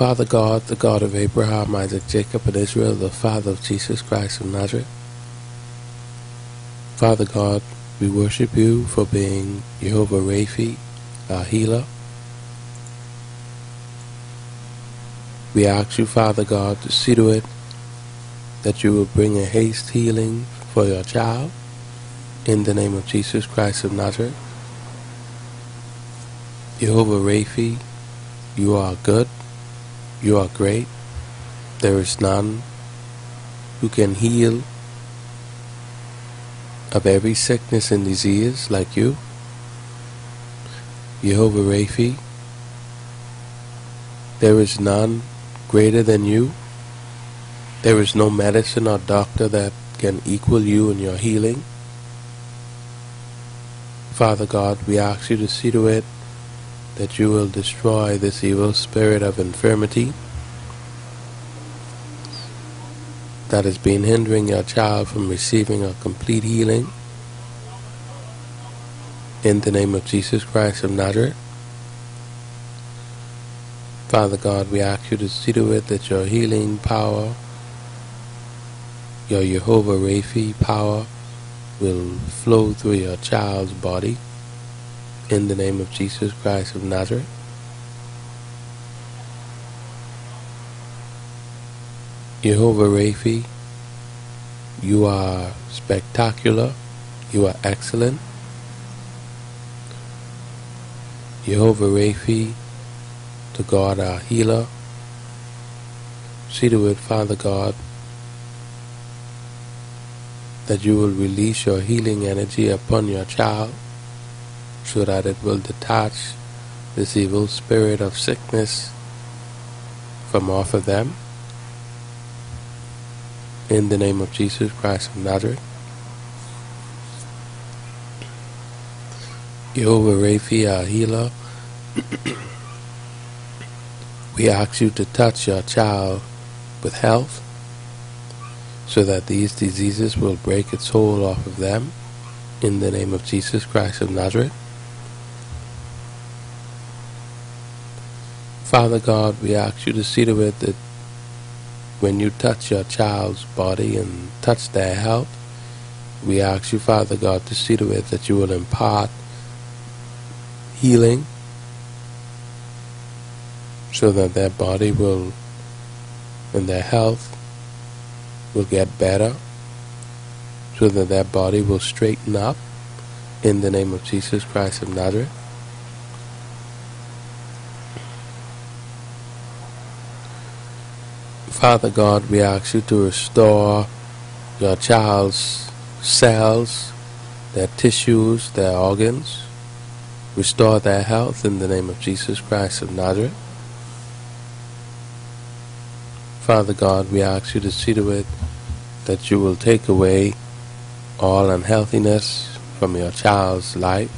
Father God, the God of Abraham, Isaac, Jacob, and Israel, the Father of Jesus Christ of Nazareth. Father God, we worship you for being Jehovah Raphi, our healer. We ask you, Father God, to see to it that you will bring a haste healing for your child in the name of Jesus Christ of Nazareth. Jehovah Raphi, you are good, you are great, there is none who can heal of every sickness and disease like you. Jehovah Raphi, there is none greater than you. There is no medicine or doctor that can equal you in your healing. Father God, we ask you to see to it that you will destroy this evil spirit of infirmity that has been hindering your child from receiving a complete healing. In the name of Jesus Christ of Nazareth. Father God, we ask you to see to it that your healing power, your Jehovah Raphi power, will flow through your child's body. In the name of Jesus Christ of Nazareth. Jehovah Raphi, you are spectacular, you are excellent. Jehovah Raphi, to God our healer, see to it, Father God, that you will release your healing energy upon your child so that it will detach this evil spirit of sickness from off of them in the name of Jesus Christ of Nazareth. Jehovah Raphi, our healer, we ask you to touch your child with health so that these diseases will break its hold off of them in the name of Jesus Christ of Nazareth. Father God, we ask you to see to it that when you touch your child's body and touch their health, we ask you, Father God, to see to it that you will impart healing so that their body will and their health will get better, so that their body will straighten up in the name of Jesus Christ of Nazareth. Father God, we ask you to restore your child's cells, their tissues, their organs. Restore their health in the name of Jesus Christ of Nazareth. Father God, we ask you to see to it that you will take away all unhealthiness from your child's life.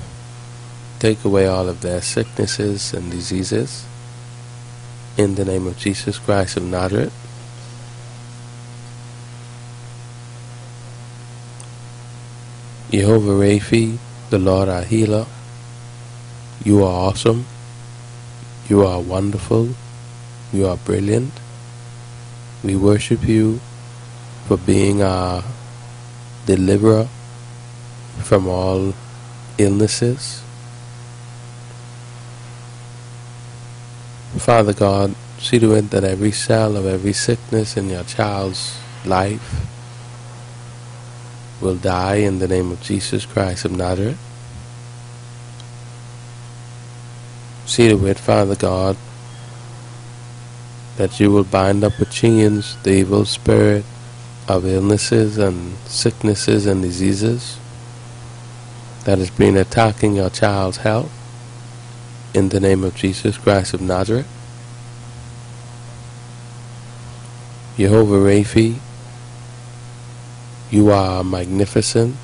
Take away all of their sicknesses and diseases. In the name of Jesus Christ of Nazareth. Jehovah Raphi, the Lord our healer, you are awesome, you are wonderful, you are brilliant. We worship you for being our deliverer from all illnesses. Father God, see to it that every cell of every sickness in your child's life will die in the name of Jesus Christ of Nazareth. See to it, Father God, that you will bind up with chains the evil spirit of illnesses and sicknesses and diseases that has been attacking your child's health in the name of Jesus Christ of Nazareth. Jehovah Raphi, you are magnificent,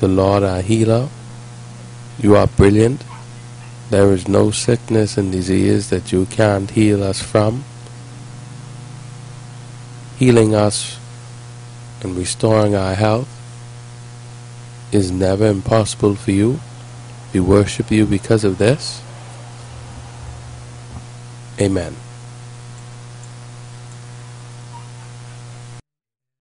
the Lord our healer. You are brilliant. There is no sickness and disease that you can't heal us from. Healing us and restoring our health is never impossible for you. We worship you because of this. Amen.